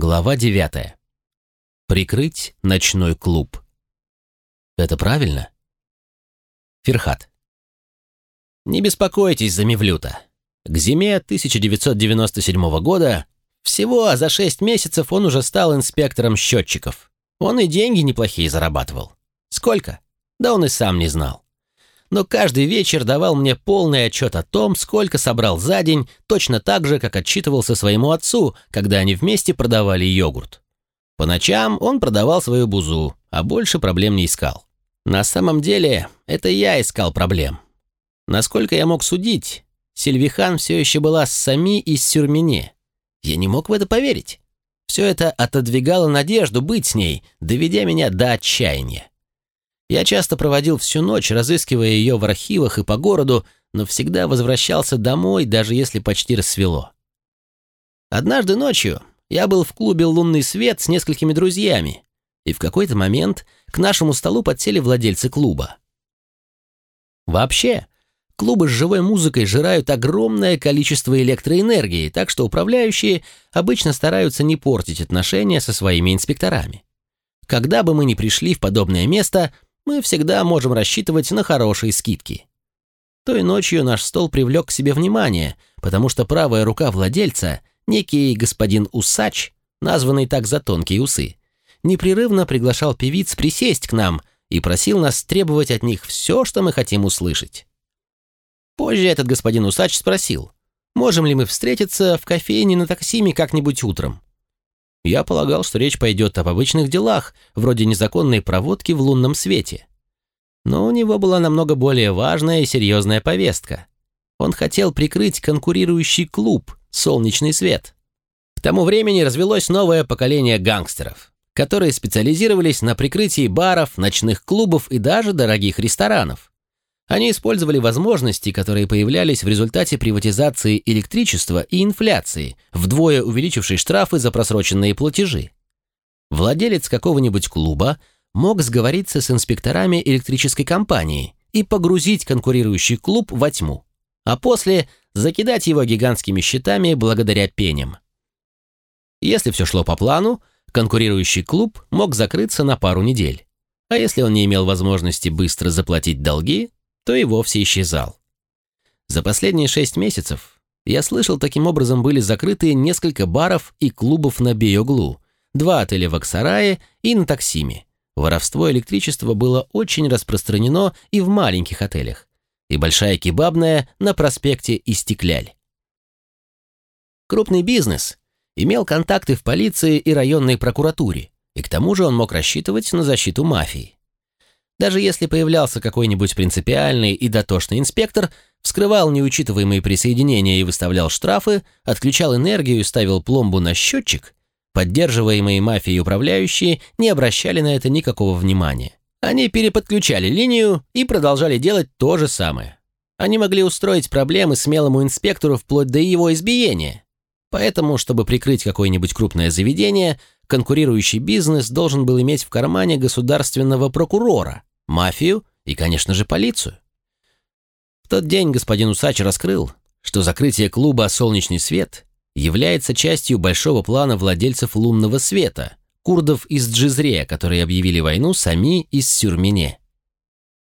Глава 9. Прикрыть ночной клуб. Это правильно? Ферхат. Не беспокойтесь за Мевлюта. К зиме 1997 года всего за 6 месяцев он уже стал инспектором счетчиков. Он и деньги неплохие зарабатывал. Сколько? Да он и сам не знал. Но каждый вечер давал мне полный отчет о том, сколько собрал за день, точно так же, как отчитывался своему отцу, когда они вместе продавали йогурт. По ночам он продавал свою бузу, а больше проблем не искал. На самом деле, это я искал проблем. Насколько я мог судить, Сильвихан все еще была с Сами из Сюрмене. Я не мог в это поверить. Все это отодвигало надежду быть с ней, доведя меня до отчаяния. Я часто проводил всю ночь, разыскивая ее в архивах и по городу, но всегда возвращался домой, даже если почти рассвело. Однажды ночью я был в клубе «Лунный свет» с несколькими друзьями, и в какой-то момент к нашему столу подсели владельцы клуба. Вообще, клубы с живой музыкой жирают огромное количество электроэнергии, так что управляющие обычно стараются не портить отношения со своими инспекторами. Когда бы мы ни пришли в подобное место – мы всегда можем рассчитывать на хорошие скидки. Той ночью наш стол привлек к себе внимание, потому что правая рука владельца, некий господин Усач, названный так за тонкие усы, непрерывно приглашал певиц присесть к нам и просил нас требовать от них все, что мы хотим услышать. Позже этот господин Усач спросил, можем ли мы встретиться в кофейне на таксиме как-нибудь утром. Я полагал, что речь пойдет об обычных делах, вроде незаконной проводки в лунном свете. Но у него была намного более важная и серьезная повестка. Он хотел прикрыть конкурирующий клуб «Солнечный свет». К тому времени развелось новое поколение гангстеров, которые специализировались на прикрытии баров, ночных клубов и даже дорогих ресторанов. Они использовали возможности, которые появлялись в результате приватизации электричества и инфляции, вдвое увеличившей штрафы за просроченные платежи. Владелец какого-нибудь клуба мог сговориться с инспекторами электрической компании и погрузить конкурирующий клуб во тьму, а после закидать его гигантскими щитами благодаря пеням. Если все шло по плану, конкурирующий клуб мог закрыться на пару недель. А если он не имел возможности быстро заплатить долги, то и вовсе исчезал. За последние шесть месяцев, я слышал, таким образом были закрыты несколько баров и клубов на Бейоглу, два отеля в Аксарае и на Таксиме. Воровство электричества было очень распространено и в маленьких отелях, и большая кебабная на проспекте Истекляль. Крупный бизнес имел контакты в полиции и районной прокуратуре, и к тому же он мог рассчитывать на защиту мафии. Даже если появлялся какой-нибудь принципиальный и дотошный инспектор, вскрывал неучитываемые присоединения и выставлял штрафы, отключал энергию и ставил пломбу на счетчик, поддерживаемые мафией управляющие не обращали на это никакого внимания. Они переподключали линию и продолжали делать то же самое. Они могли устроить проблемы смелому инспектору вплоть до его избиения. Поэтому, чтобы прикрыть какое-нибудь крупное заведение, конкурирующий бизнес должен был иметь в кармане государственного прокурора, мафию и, конечно же, полицию. В тот день господин Усач раскрыл, что закрытие клуба «Солнечный свет» является частью большого плана владельцев лунного света, курдов из Джизре, которые объявили войну сами из Сюрмене.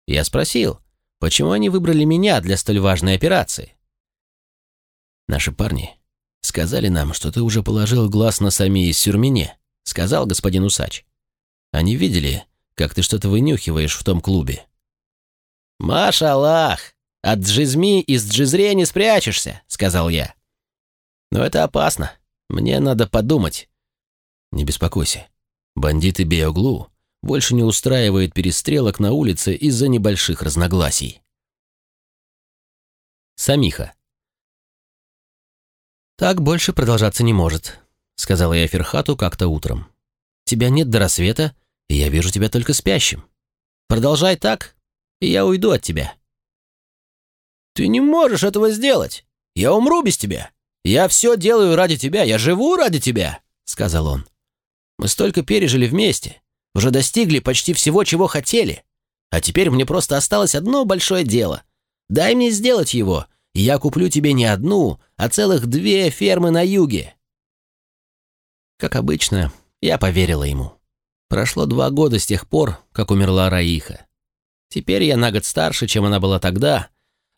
Я спросил, почему они выбрали меня для столь важной операции. Наши парни сказали нам, что ты уже положил глаз на сами из Сюрмене, сказал господин Усач. Они видели, как ты что-то вынюхиваешь в том клубе». «Машаллах! От джизми из джизре не спрячешься», — сказал я. «Но это опасно. Мне надо подумать». «Не беспокойся. Бандиты Беоглу больше не устраивают перестрелок на улице из-за небольших разногласий». Самиха. «Так больше продолжаться не может», — сказала я Ферхату как-то утром. «Тебя нет до рассвета, и я вижу тебя только спящим. Продолжай так, и я уйду от тебя». «Ты не можешь этого сделать! Я умру без тебя! Я все делаю ради тебя, я живу ради тебя!» — сказал он. «Мы столько пережили вместе, уже достигли почти всего, чего хотели. А теперь мне просто осталось одно большое дело. Дай мне сделать его, и я куплю тебе не одну, а целых две фермы на юге. Как обычно, я поверила ему. Прошло два года с тех пор, как умерла Раиха. Теперь я на год старше, чем она была тогда,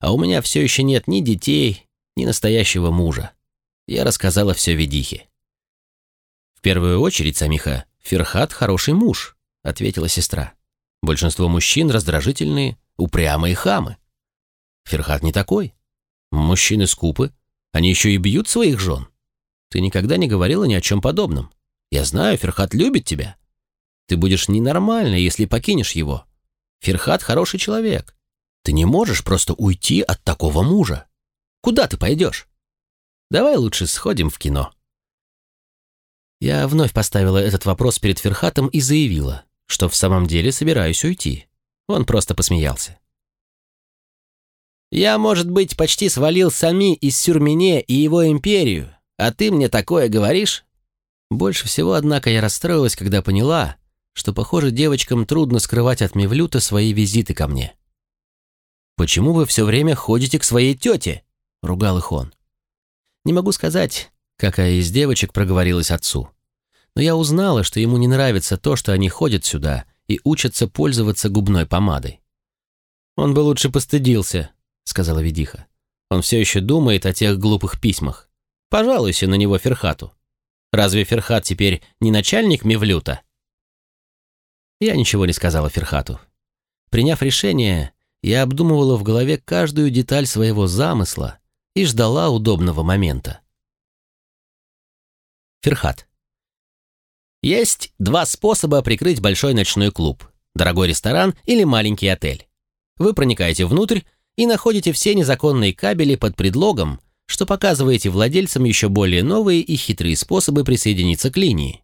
а у меня все еще нет ни детей, ни настоящего мужа. Я рассказала все Ведихе. «В первую очередь, Самиха, Ферхат хороший муж», — ответила сестра. «Большинство мужчин раздражительные, упрямые хамы. Ферхат не такой. Мужчины скупы, они еще и бьют своих жен. Ты никогда не говорила ни о чем подобном. Я знаю, Ферхат любит тебя. Ты будешь ненормальной, если покинешь его. Ферхат хороший человек. Ты не можешь просто уйти от такого мужа. Куда ты пойдешь? Давай лучше сходим в кино. Я вновь поставила этот вопрос перед Ферхатом и заявила, что в самом деле собираюсь уйти. Он просто посмеялся. «Я, может быть, почти свалил Сами из Сюрмене и его империю, а ты мне такое говоришь?» Больше всего, однако, я расстроилась, когда поняла, что, похоже, девочкам трудно скрывать от Мевлюта свои визиты ко мне. «Почему вы все время ходите к своей тете?» — ругал их он. Не могу сказать, какая из девочек проговорилась отцу. Но я узнала, что ему не нравится то, что они ходят сюда и учатся пользоваться губной помадой. «Он бы лучше постыдился», — сказала Ведиха. «Он все еще думает о тех глупых письмах. Пожалуйся на него Ферхату. Разве Ферхат теперь не начальник Мевлюта?» Я ничего не сказала Ферхату. Приняв решение, я обдумывала в голове каждую деталь своего замысла и ждала удобного момента. Ферхат. Есть два способа прикрыть большой ночной клуб. Дорогой ресторан или маленький отель. Вы проникаете внутрь и находите все незаконные кабели под предлогом, что показываете владельцам еще более новые и хитрые способы присоединиться к линии.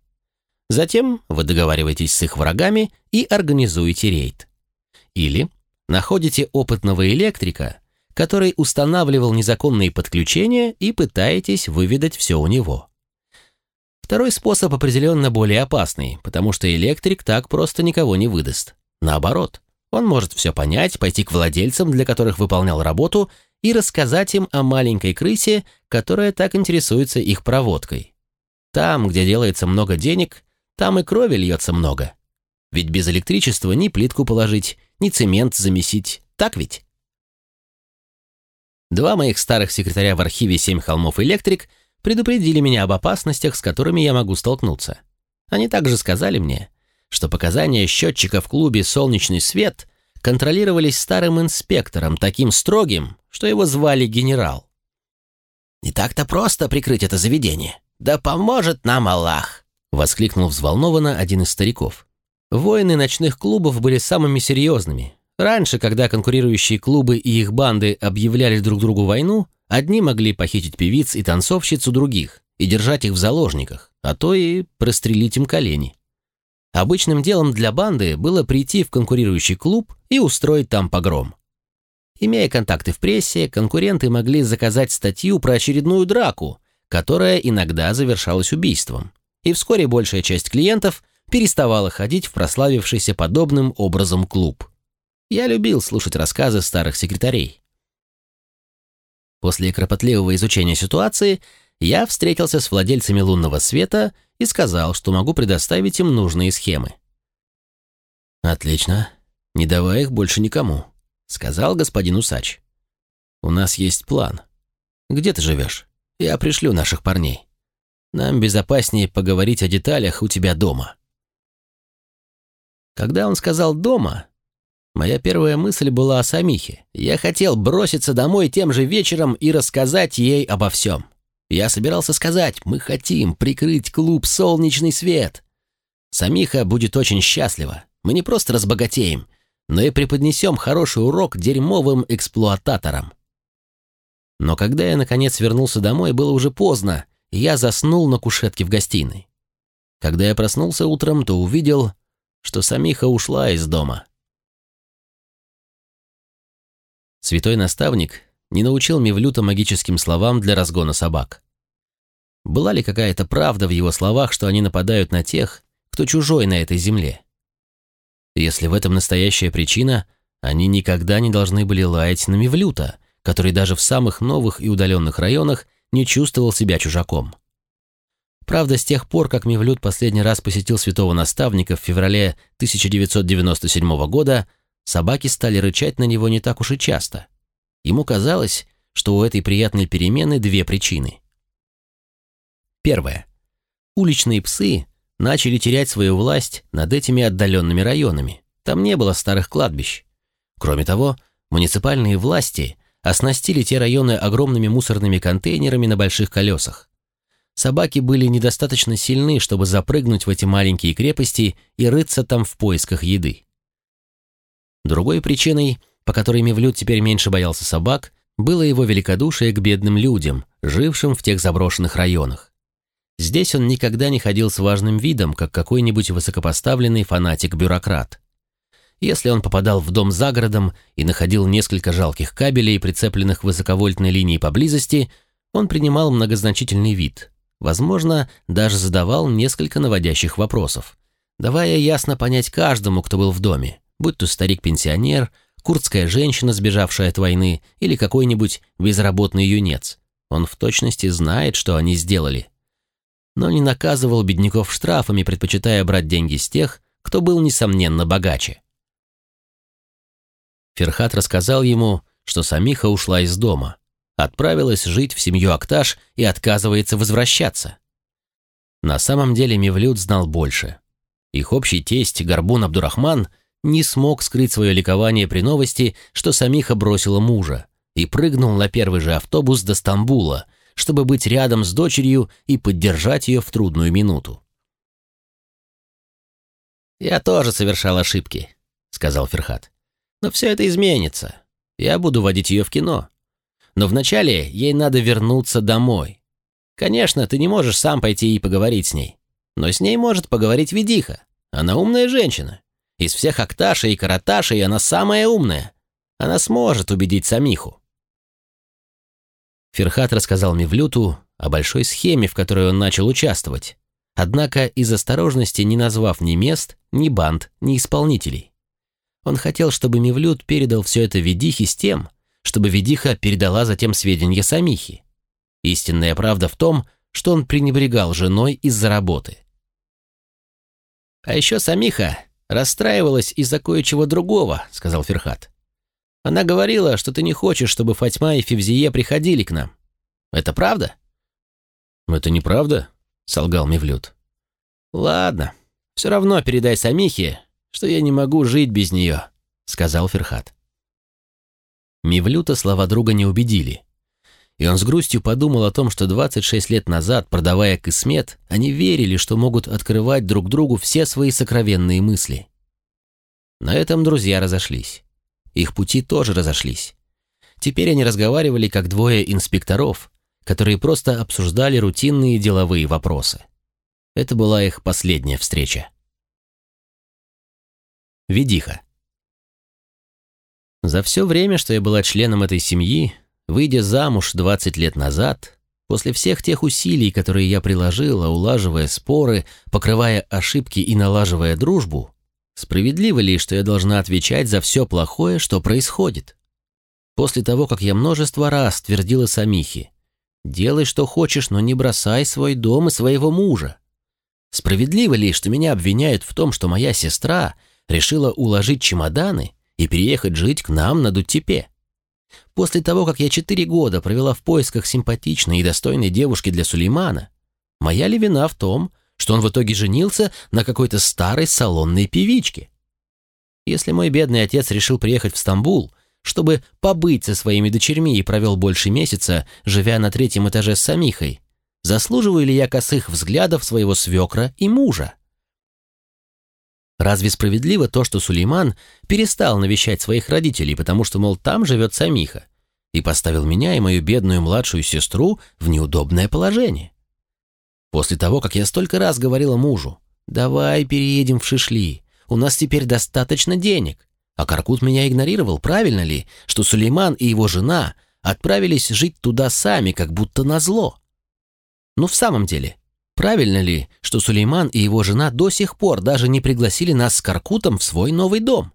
Затем вы договариваетесь с их врагами и организуете рейд. Или находите опытного электрика, который устанавливал незаконные подключения и пытаетесь выведать все у него. Второй способ определенно более опасный, потому что электрик так просто никого не выдаст. Наоборот, он может все понять, пойти к владельцам, для которых выполнял работу, и рассказать им о маленькой крысе, которая так интересуется их проводкой. Там, где делается много денег, там и крови льется много. Ведь без электричества ни плитку положить, ни цемент замесить. Так ведь? Два моих старых секретаря в архиве «Семь холмов электрик» предупредили меня об опасностях, с которыми я могу столкнуться. Они также сказали мне, что показания счетчика в клубе «Солнечный свет» контролировались старым инспектором, таким строгим, что его звали генерал. «Не так-то просто прикрыть это заведение. Да поможет нам Аллах!» Воскликнул взволнованно один из стариков. Воины ночных клубов были самыми серьезными. Раньше, когда конкурирующие клубы и их банды объявляли друг другу войну, одни могли похитить певиц и танцовщиц у других и держать их в заложниках, а то и прострелить им колени. Обычным делом для банды было прийти в конкурирующий клуб и устроить там погром. Имея контакты в прессе, конкуренты могли заказать статью про очередную драку, которая иногда завершалась убийством и вскоре большая часть клиентов переставала ходить в прославившийся подобным образом клуб. Я любил слушать рассказы старых секретарей. После кропотливого изучения ситуации я встретился с владельцами лунного света и сказал, что могу предоставить им нужные схемы. «Отлично. Не давай их больше никому», — сказал господин Усач. «У нас есть план. Где ты живешь? Я пришлю наших парней». Нам безопаснее поговорить о деталях у тебя дома». Когда он сказал «дома», моя первая мысль была о Самихе. Я хотел броситься домой тем же вечером и рассказать ей обо всем. Я собирался сказать, мы хотим прикрыть клуб «Солнечный свет». Самиха будет очень счастлива. Мы не просто разбогатеем, но и преподнесем хороший урок дерьмовым эксплуататорам. Но когда я наконец вернулся домой, было уже поздно, я заснул на кушетке в гостиной. Когда я проснулся утром, то увидел, что Самиха ушла из дома. Святой наставник не научил Мевлюта магическим словам для разгона собак. Была ли какая-то правда в его словах, что они нападают на тех, кто чужой на этой земле? Если в этом настоящая причина, они никогда не должны были лаять на Мевлюта, который даже в самых новых и удаленных районах не чувствовал себя чужаком. Правда, с тех пор, как Мевлюд последний раз посетил святого наставника в феврале 1997 года, собаки стали рычать на него не так уж и часто. Ему казалось, что у этой приятной перемены две причины. Первое. Уличные псы начали терять свою власть над этими отдаленными районами. Там не было старых кладбищ. Кроме того, муниципальные власти оснастили те районы огромными мусорными контейнерами на больших колесах. Собаки были недостаточно сильны, чтобы запрыгнуть в эти маленькие крепости и рыться там в поисках еды. Другой причиной, по которой Мевлюд теперь меньше боялся собак, было его великодушие к бедным людям, жившим в тех заброшенных районах. Здесь он никогда не ходил с важным видом, как какой-нибудь высокопоставленный фанатик-бюрократ. Если он попадал в дом за городом и находил несколько жалких кабелей, прицепленных высоковольтной линии поблизости, он принимал многозначительный вид, Возможно, даже задавал несколько наводящих вопросов, давая ясно понять каждому, кто был в доме, будь то старик-пенсионер, курдская женщина, сбежавшая от войны, или какой-нибудь безработный юнец. Он в точности знает, что они сделали. Но не наказывал бедняков штрафами, предпочитая брать деньги с тех, кто был, несомненно, богаче. Ферхат рассказал ему, что Самиха ушла из дома, отправилась жить в семью Акташ и отказывается возвращаться. На самом деле Мевлюд знал больше. Их общий тесть Горбун Абдурахман не смог скрыть свое ликование при новости, что Самиха бросила мужа, и прыгнул на первый же автобус до Стамбула, чтобы быть рядом с дочерью и поддержать ее в трудную минуту. «Я тоже совершал ошибки», — сказал Ферхат. «Но все это изменится. Я буду водить ее в кино но вначале ей надо вернуться домой. Конечно, ты не можешь сам пойти и поговорить с ней, но с ней может поговорить Ведиха. Она умная женщина. Из всех Акташа и Караташа она самая умная. Она сможет убедить Самиху. Ферхат рассказал Мевлюту о большой схеме, в которой он начал участвовать, однако из осторожности не назвав ни мест, ни банд, ни исполнителей. Он хотел, чтобы Мевлют передал все это Ведихе с тем, чтобы Ведиха передала затем сведения Самихи. Истинная правда в том, что он пренебрегал женой из-за работы. «А еще Самиха расстраивалась из-за кое-чего другого», — сказал Ферхат. «Она говорила, что ты не хочешь, чтобы Фатьма и Февзие приходили к нам. Это правда?» «Это неправда», — солгал Мевлюд. «Ладно, все равно передай Самихе, что я не могу жить без нее», — сказал Ферхат. Мивлюта слова друга не убедили. И он с грустью подумал о том, что 26 лет назад, продавая Кисмет, они верили, что могут открывать друг другу все свои сокровенные мысли. На этом друзья разошлись. Их пути тоже разошлись. Теперь они разговаривали как двое инспекторов, которые просто обсуждали рутинные деловые вопросы. Это была их последняя встреча. Ведиха. За все время, что я была членом этой семьи, выйдя замуж 20 лет назад, после всех тех усилий, которые я приложила, улаживая споры, покрывая ошибки и налаживая дружбу, справедливо ли, что я должна отвечать за все плохое, что происходит? После того, как я множество раз твердила Самихе, «Делай, что хочешь, но не бросай свой дом и своего мужа». Справедливо ли, что меня обвиняют в том, что моя сестра решила уложить чемоданы и переехать жить к нам на Дуттепе. После того, как я четыре года провела в поисках симпатичной и достойной девушки для Сулеймана, моя ли вина в том, что он в итоге женился на какой-то старой салонной певичке? Если мой бедный отец решил приехать в Стамбул, чтобы побыть со своими дочерьми и провел больше месяца, живя на третьем этаже с Самихой, заслуживаю ли я косых взглядов своего свекра и мужа? Разве справедливо то, что Сулейман перестал навещать своих родителей, потому что, мол, там живет Самиха, и поставил меня и мою бедную младшую сестру в неудобное положение? После того, как я столько раз говорила мужу, «Давай переедем в Шишли, у нас теперь достаточно денег», а Каркут меня игнорировал, правильно ли, что Сулейман и его жена отправились жить туда сами, как будто назло? Ну, в самом деле, Правильно ли, что Сулейман и его жена до сих пор даже не пригласили нас с Каркутом в свой новый дом?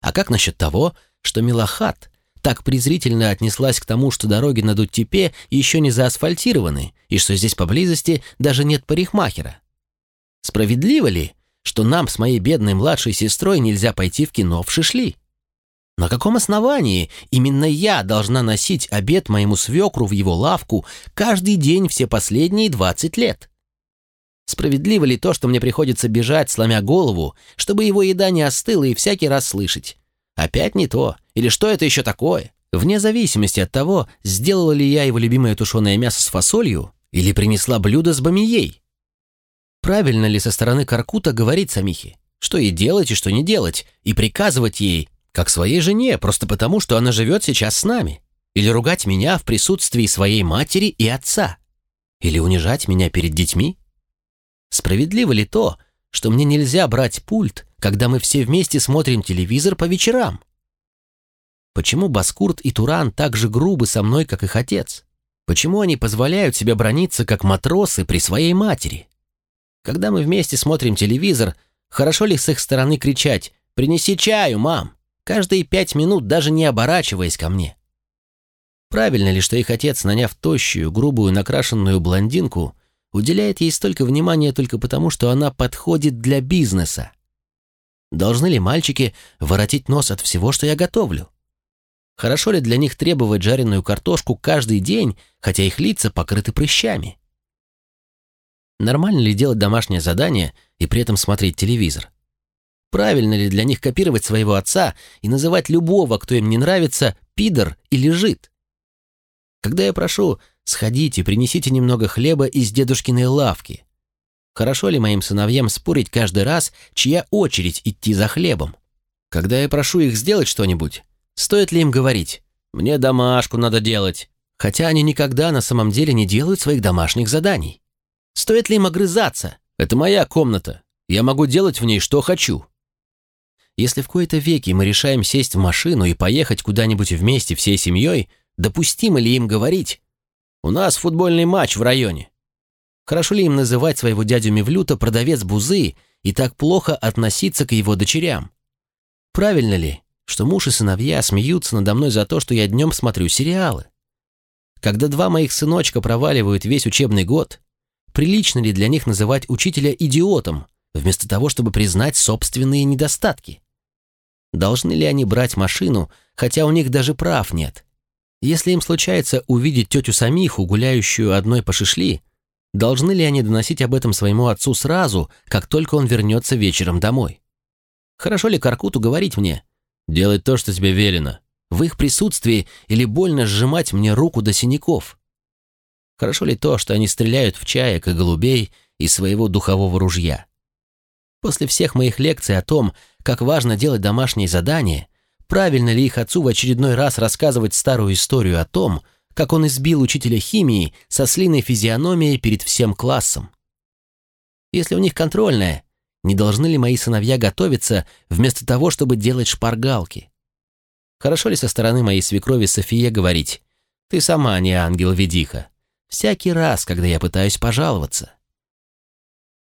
А как насчет того, что Милахат, так презрительно отнеслась к тому, что дороги на Дуттепе еще не заасфальтированы, и что здесь поблизости даже нет парикмахера? Справедливо ли, что нам с моей бедной младшей сестрой нельзя пойти в кино в Шишли? На каком основании именно я должна носить обед моему свекру в его лавку каждый день все последние 20 лет? Справедливо ли то, что мне приходится бежать, сломя голову, чтобы его еда не остыла и всякий раз слышать? Опять не то. Или что это еще такое? Вне зависимости от того, сделала ли я его любимое тушеное мясо с фасолью или принесла блюдо с бамией. Правильно ли со стороны Каркута говорить Самихе, что ей делать и что не делать, и приказывать ей, как своей жене, просто потому, что она живет сейчас с нами? Или ругать меня в присутствии своей матери и отца? Или унижать меня перед детьми? Справедливо ли то, что мне нельзя брать пульт, когда мы все вместе смотрим телевизор по вечерам? Почему Баскурт и Туран так же грубы со мной, как их отец? Почему они позволяют себе брониться, как матросы при своей матери? Когда мы вместе смотрим телевизор, хорошо ли с их стороны кричать «Принеси чаю, мам!» каждые пять минут, даже не оборачиваясь ко мне? Правильно ли, что их отец, наняв тощую, грубую, накрашенную блондинку, уделяет ей столько внимания только потому, что она подходит для бизнеса. Должны ли мальчики воротить нос от всего, что я готовлю? Хорошо ли для них требовать жареную картошку каждый день, хотя их лица покрыты прыщами? Нормально ли делать домашнее задание и при этом смотреть телевизор? Правильно ли для них копировать своего отца и называть любого, кто им не нравится, пидор или жид? Когда я прошу Сходите, принесите немного хлеба из дедушкиной лавки. Хорошо ли моим сыновьям спорить каждый раз, чья очередь идти за хлебом? Когда я прошу их сделать что-нибудь, стоит ли им говорить «мне домашку надо делать», хотя они никогда на самом деле не делают своих домашних заданий? Стоит ли им огрызаться? Это моя комната. Я могу делать в ней, что хочу. Если в кои-то веки мы решаем сесть в машину и поехать куда-нибудь вместе всей семьей, допустимо ли им говорить у нас футбольный матч в районе. Хорошо ли им называть своего дядю Мевлюта продавец бузы и так плохо относиться к его дочерям? Правильно ли, что муж и сыновья смеются надо мной за то, что я днем смотрю сериалы? Когда два моих сыночка проваливают весь учебный год, прилично ли для них называть учителя идиотом, вместо того, чтобы признать собственные недостатки? Должны ли они брать машину, хотя у них даже прав нет? Если им случается увидеть тетю Самиху, гуляющую одной по шишли, должны ли они доносить об этом своему отцу сразу, как только он вернется вечером домой? Хорошо ли Каркуту говорить мне «делать то, что тебе велено», в их присутствии или больно сжимать мне руку до синяков? Хорошо ли то, что они стреляют в чаек и голубей из своего духового ружья? После всех моих лекций о том, как важно делать домашние задания, правильно ли их отцу в очередной раз рассказывать старую историю о том, как он избил учителя химии со слиной физиономией перед всем классом. Если у них контрольная, не должны ли мои сыновья готовиться вместо того, чтобы делать шпаргалки? Хорошо ли со стороны моей свекрови София говорить «Ты сама не ангел-ведиха», всякий раз, когда я пытаюсь пожаловаться?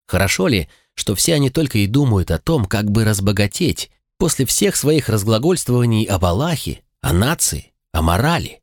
Хорошо ли, что все они только и думают о том, как бы разбогатеть, после всех своих разглагольствований об Аллахе, о нации, о морали.